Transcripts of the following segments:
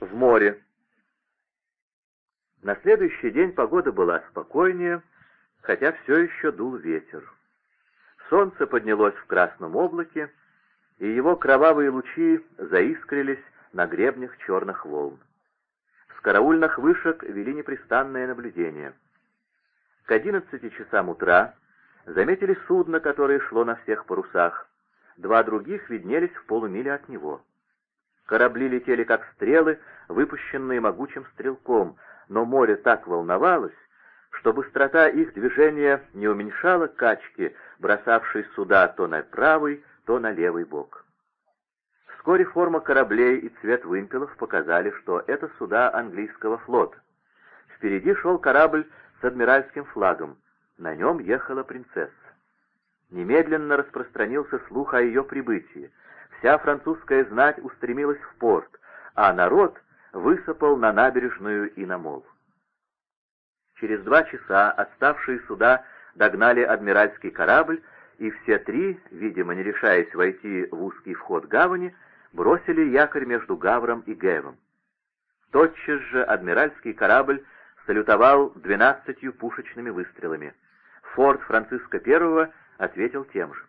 в море. На следующий день погода была спокойнее, хотя все еще дул ветер. Солнце поднялось в красном облаке, и его кровавые лучи заискрились на гребнях черных волн. С караульных вышек вели непрестанное наблюдение. К одиннадцати часам утра заметили судно, которое шло на всех парусах. Два других виднелись в полумиле от него. Корабли летели как стрелы, выпущенные могучим стрелком, но море так волновалось, что быстрота их движения не уменьшала качки, бросавшей суда то на правый, то на левый бок. Вскоре форма кораблей и цвет вымпелов показали, что это суда английского флота. Впереди шел корабль с адмиральским флагом. На нем ехала принцесса. Немедленно распространился слух о ее прибытии. Вся французская знать устремилась в порт, а народ высыпал на набережную и на мол. Через два часа отставшие суда догнали адмиральский корабль, и все три, видимо, не решаясь войти в узкий вход гавани, бросили якорь между Гавром и Гевом. Тотчас же адмиральский корабль салютовал двенадцатью пушечными выстрелами. Форт Франциска I ответил тем же.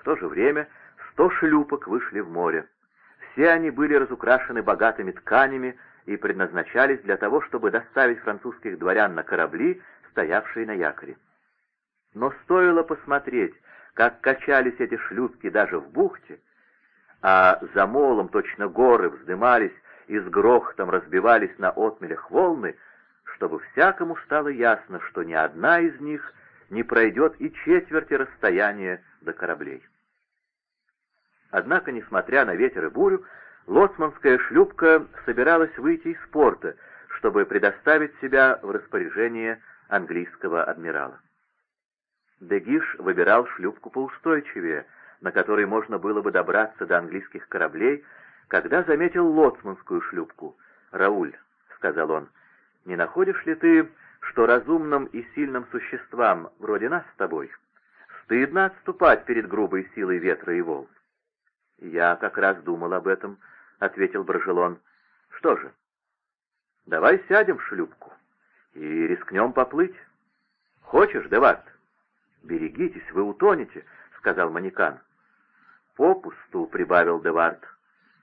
В то же время Сто шлюпок вышли в море. Все они были разукрашены богатыми тканями и предназначались для того, чтобы доставить французских дворян на корабли, стоявшие на якоре. Но стоило посмотреть, как качались эти шлюпки даже в бухте, а за молом точно горы вздымались и с грохотом разбивались на отмелях волны, чтобы всякому стало ясно, что ни одна из них не пройдет и четверти расстояния до кораблей. Однако, несмотря на ветер и бурю, лоцманская шлюпка собиралась выйти из порта, чтобы предоставить себя в распоряжение английского адмирала. Дегиш выбирал шлюпку поустойчивее, на которой можно было бы добраться до английских кораблей, когда заметил лоцманскую шлюпку. «Рауль», — сказал он, — «не находишь ли ты, что разумным и сильным существам, вроде нас с тобой, стыдно отступать перед грубой силой ветра и волн? «Я как раз думал об этом», — ответил Брожелон. «Что же, давай сядем в шлюпку и рискнем поплыть. Хочешь, Девард?» «Берегитесь, вы утонете», — сказал Манекан. «Попусту», — прибавил Девард.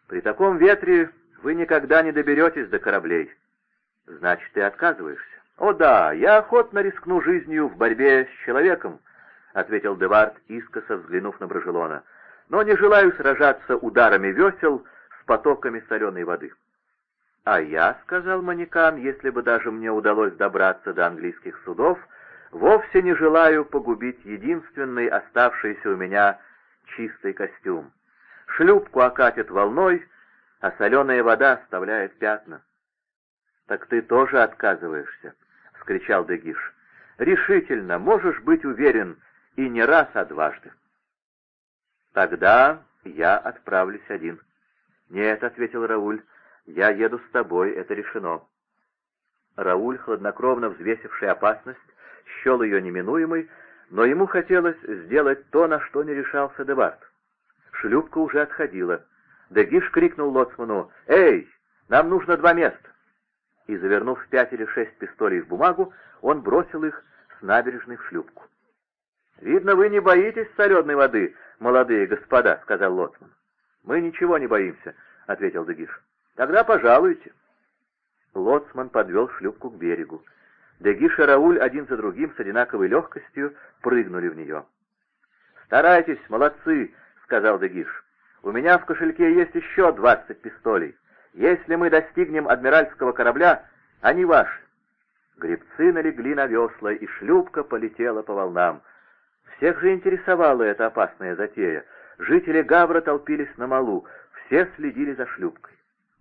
«При таком ветре вы никогда не доберетесь до кораблей». «Значит, ты отказываешься?» «О да, я охотно рискну жизнью в борьбе с человеком», — ответил Девард, искоса взглянув на Брожелона но не желаю сражаться ударами весел с потоками соленой воды. А я, — сказал Манекан, — если бы даже мне удалось добраться до английских судов, вовсе не желаю погубить единственный оставшийся у меня чистый костюм. Шлюпку окатит волной, а соленая вода оставляет пятна. — Так ты тоже отказываешься, — скричал Дегиш. — Решительно, можешь быть уверен, и не раз, а дважды. «Тогда я отправлюсь один». «Нет», — ответил Рауль, — «я еду с тобой, это решено». Рауль, хладнокровно взвесивший опасность, счел ее неминуемой, но ему хотелось сделать то, на что не решался Дебарт. Шлюпка уже отходила. Дегиш крикнул лоцману «Эй, нам нужно два места!» И, завернув пять или шесть пистолей в бумагу, он бросил их с набережной в шлюпку. «Видно, вы не боитесь соленой воды», молодые господа», — сказал Лоцман. «Мы ничего не боимся», — ответил Дегиш. «Тогда пожалуйте». Лоцман подвел шлюпку к берегу. Дегиш и Рауль один за другим с одинаковой легкостью прыгнули в нее. «Старайтесь, молодцы», — сказал Дегиш. «У меня в кошельке есть еще двадцать пистолей. Если мы достигнем адмиральского корабля, они ваши». Гребцы налегли на весла, и шлюпка полетела по волнам. Всех же интересовала эта опасная затея. Жители Гавра толпились на малу, все следили за шлюпкой.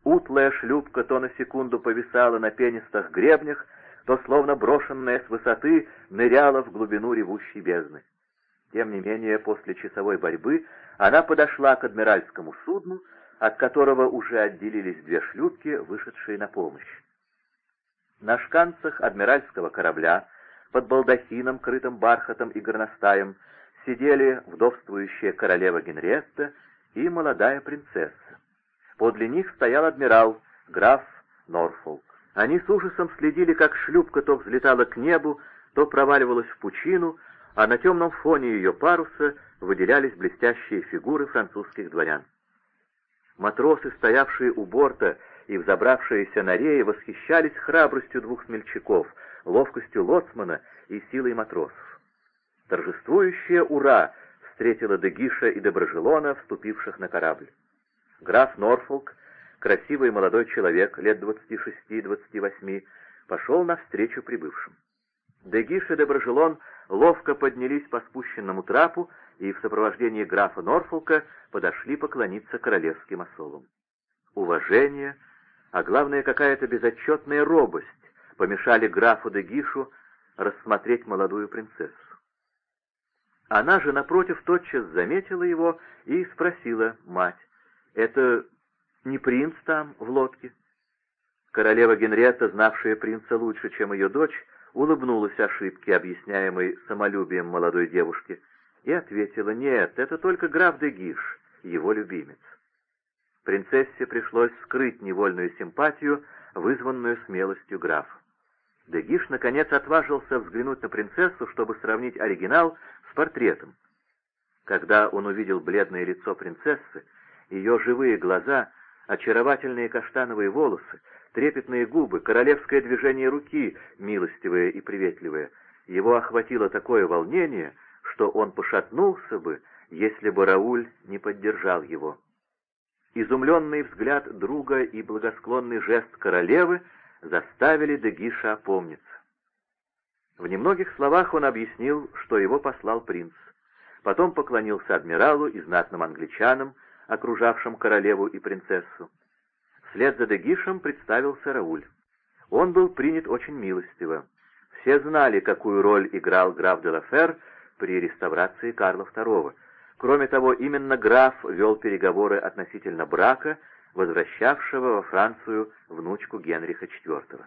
Утлая шлюпка то на секунду повисала на пенистых гребнях, то, словно брошенная с высоты, ныряла в глубину ревущей бездны. Тем не менее, после часовой борьбы она подошла к адмиральскому судну, от которого уже отделились две шлюпки, вышедшие на помощь. На шканцах адмиральского корабля под балдахином, крытым бархатом и горностаем, сидели вдовствующая королева Генриетта и молодая принцесса. Подле них стоял адмирал граф Норфолк. Они с ужасом следили, как шлюпка то взлетала к небу, то проваливалась в пучину, а на темном фоне ее паруса выделялись блестящие фигуры французских дворян. Матросы, стоявшие у борта и взобравшиеся на реи, восхищались храбростью двух смельчаков, ловкостью лоцмана и силой матросов. Торжествующее «Ура!» встретила Дегиша и Доброжелона, вступивших на корабль. Граф Норфолк, красивый молодой человек, лет 26-28, пошел навстречу прибывшим. Дегиш и Доброжелон ловко поднялись по спущенному трапу и в сопровождении графа Норфолка подошли поклониться королевским особам. Уважение, а главное какая-то безотчетная робость помешали графу Дегишу рассмотреть молодую принцессу. Она же, напротив, тотчас заметила его и спросила мать, «Это не принц там, в лодке?» Королева Генриетта, знавшая принца лучше, чем ее дочь, улыбнулась ошибке, объясняемой самолюбием молодой девушки, и ответила, «Нет, это только граф де Гиш, его любимец». Принцессе пришлось скрыть невольную симпатию, вызванную смелостью графа. Дегиш, наконец, отважился взглянуть на принцессу, чтобы сравнить оригинал с портретом. Когда он увидел бледное лицо принцессы, ее живые глаза, очаровательные каштановые волосы, трепетные губы, королевское движение руки, милостивое и приветливое, его охватило такое волнение, что он пошатнулся бы, если бы Рауль не поддержал его. Изумленный взгляд друга и благосклонный жест королевы заставили Дегиша опомниться. В немногих словах он объяснил, что его послал принц. Потом поклонился адмиралу и знатным англичанам, окружавшим королеву и принцессу. Вслед за Дегишем представился Рауль. Он был принят очень милостиво. Все знали, какую роль играл граф де Лафер при реставрации Карла II. Кроме того, именно граф вел переговоры относительно брака, возвращавшего во Францию внучку Генриха IV.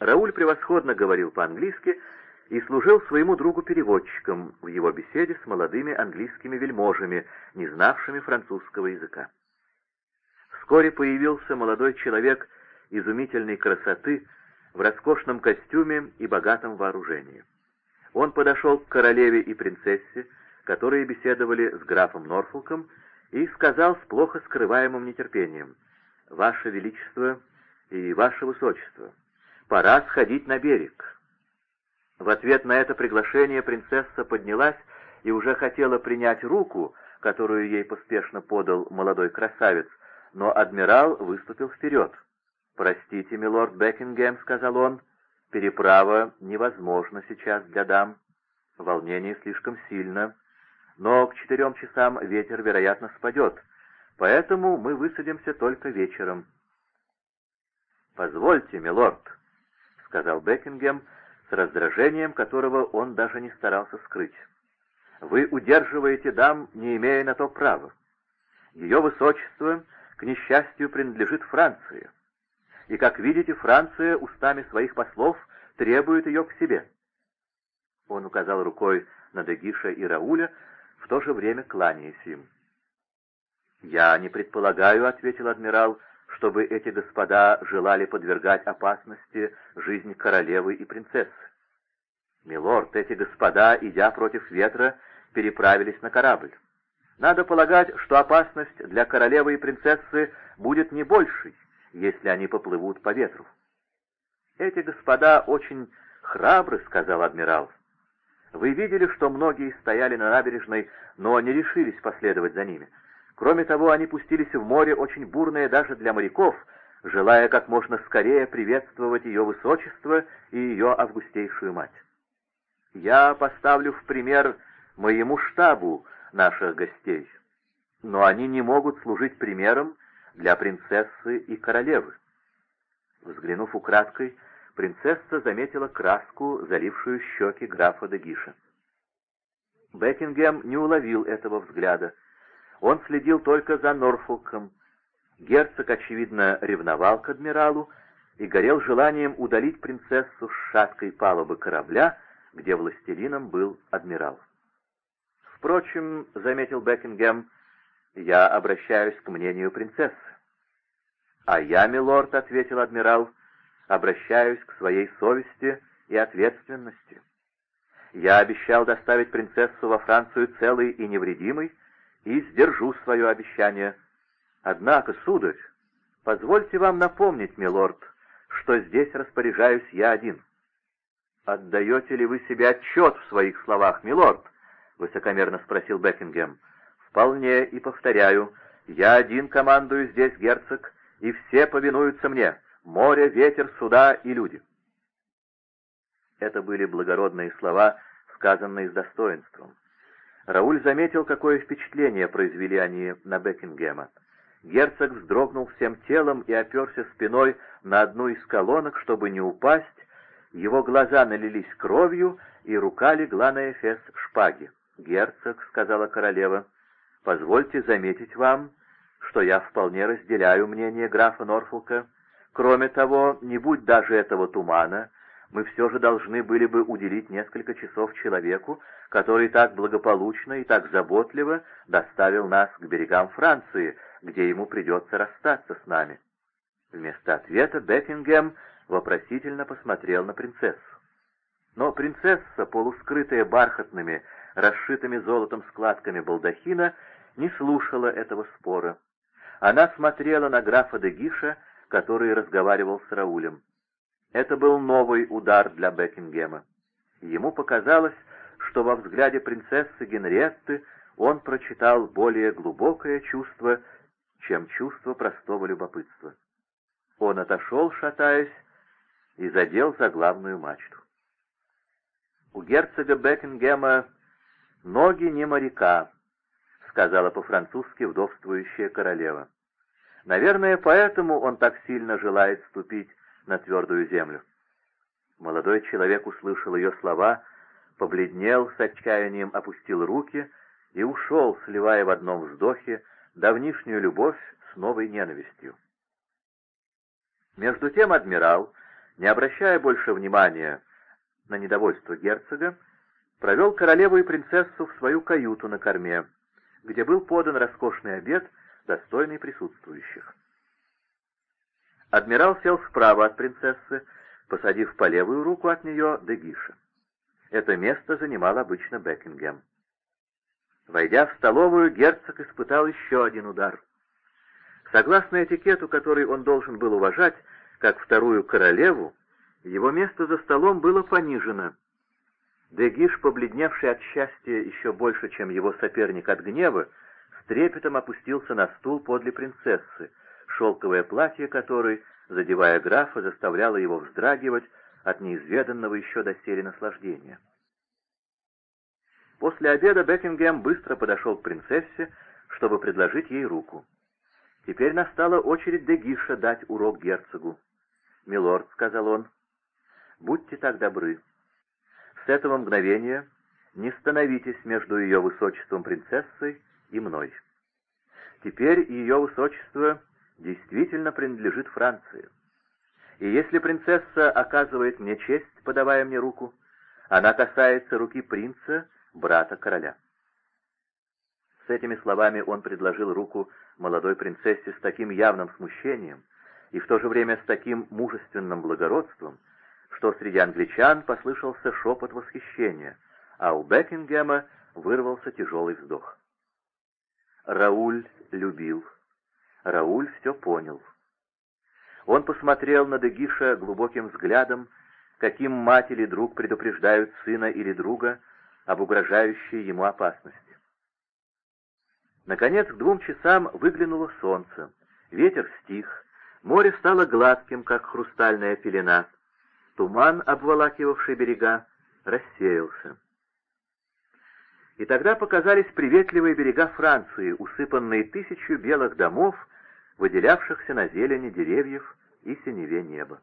Рауль превосходно говорил по-английски и служил своему другу переводчиком в его беседе с молодыми английскими вельможами, не знавшими французского языка. Вскоре появился молодой человек изумительной красоты в роскошном костюме и богатом вооружении. Он подошел к королеве и принцессе, которые беседовали с графом Норфолком, и сказал с плохо скрываемым нетерпением, «Ваше Величество и Ваше Высочество, пора сходить на берег». В ответ на это приглашение принцесса поднялась и уже хотела принять руку, которую ей поспешно подал молодой красавец, но адмирал выступил вперед. «Простите, милорд Бекингем», — сказал он, — «переправа невозможна сейчас для дам. Волнение слишком сильно, но к четырем часам ветер, вероятно, спадет, поэтому мы высадимся только вечером». «Позвольте, милорд», — сказал Бекингем с раздражением, которого он даже не старался скрыть. «Вы удерживаете дам, не имея на то права. Ее высочество к несчастью, принадлежит Франции. И, как видите, Франция устами своих послов требует ее к себе. Он указал рукой на Дегиша и Рауля, в то же время кланяясь им. «Я не предполагаю», — ответил адмирал, — «чтобы эти господа желали подвергать опасности жизнь королевы и принцессы. Милорд, эти господа, идя против ветра, переправились на корабль. Надо полагать, что опасность для королевы и принцессы будет не большей, если они поплывут по ветру. «Эти господа очень храбры», — сказал адмирал. «Вы видели, что многие стояли на набережной, но не решились последовать за ними. Кроме того, они пустились в море, очень бурное даже для моряков, желая как можно скорее приветствовать ее высочество и ее августейшую мать. Я поставлю в пример моему штабу, наших гостей, но они не могут служить примером для принцессы и королевы. Взглянув украдкой, принцесса заметила краску, залившую щеки графа Дегиша. Бекингем не уловил этого взгляда. Он следил только за Норфолком. Герцог, очевидно, ревновал к адмиралу и горел желанием удалить принцессу с шаткой палубы корабля, где властелином был адмирал. Впрочем, — заметил Бекингем, — я обращаюсь к мнению принцессы. «А я, милорд», — ответил адмирал, — «обращаюсь к своей совести и ответственности. Я обещал доставить принцессу во Францию целой и невредимой, и сдержу свое обещание. Однако, сударь, позвольте вам напомнить, милорд, что здесь распоряжаюсь я один». «Отдаете ли вы себе отчет в своих словах, милорд?» — высокомерно спросил Бекингем. «Вполне, и повторяю, я один командую здесь, герцог, и все повинуются мне. Море, ветер, суда и люди». Это были благородные слова, сказанные с достоинством. Рауль заметил, какое впечатление произвели они на Бекингема. Герцог вздрогнул всем телом и оперся спиной на одну из колонок, чтобы не упасть, его глаза налились кровью, и рука легла на эфес шпаги. «Герцог», — сказала королева, — «позвольте заметить вам, что я вполне разделяю мнение графа Норфолка. Кроме того, не будь даже этого тумана, мы все же должны были бы уделить несколько часов человеку, который так благополучно и так заботливо доставил нас к берегам Франции, где ему придется расстаться с нами». Вместо ответа Бекингем вопросительно посмотрел на принцессу. Но принцесса, полускрытая бархатными, расшитыми золотом складками балдахина, не слушала этого спора. Она смотрела на графа де Гиша, который разговаривал с Раулем. Это был новый удар для Бекингема. Ему показалось, что во взгляде принцессы Генриетты он прочитал более глубокое чувство, чем чувство простого любопытства. Он отошел, шатаясь, и задел за главную мачту. «У герцога Бекингема ноги не моряка», — сказала по-французски вдовствующая королева. «Наверное, поэтому он так сильно желает ступить на твердую землю». Молодой человек услышал ее слова, побледнел с отчаянием, опустил руки и ушел, сливая в одном вздохе давнишнюю любовь с новой ненавистью. Между тем адмирал, не обращая больше внимания на недовольство герцога, провел королеву и принцессу в свою каюту на корме, где был подан роскошный обед, достойный присутствующих. Адмирал сел справа от принцессы, посадив по левую руку от нее Дегиша. Это место занимал обычно Бекингем. Войдя в столовую, герцог испытал еще один удар. Согласно этикету, который он должен был уважать, как вторую королеву, его место за столом было понижено. Дегиш, побледневший от счастья еще больше, чем его соперник от гнева, трепетом опустился на стул подле принцессы, шелковое платье которой, задевая графа, заставляло его вздрагивать от неизведанного еще доселе наслаждения. После обеда Бекингем быстро подошел к принцессе, чтобы предложить ей руку. Теперь настала очередь Дегиша дать урок герцогу. «Милорд», — сказал он, — «будьте так добры. С этого мгновения не становитесь между ее высочеством принцессой и мной. Теперь ее высочество действительно принадлежит Франции. И если принцесса оказывает мне честь, подавая мне руку, она касается руки принца, брата короля». С этими словами он предложил руку молодой принцессе с таким явным смущением, и в то же время с таким мужественным благородством, что среди англичан послышался шепот восхищения, а у Бекингема вырвался тяжелый вздох. Рауль любил. Рауль все понял. Он посмотрел на Дегиша глубоким взглядом, каким мать или друг предупреждают сына или друга об угрожающей ему опасности. Наконец, к двум часам выглянуло солнце. Ветер стих, Море стало гладким, как хрустальная пелена. Туман, обволакивавший берега, рассеялся. И тогда показались приветливые берега Франции, усыпанные тысячу белых домов, выделявшихся на зелени деревьев и синеве неба.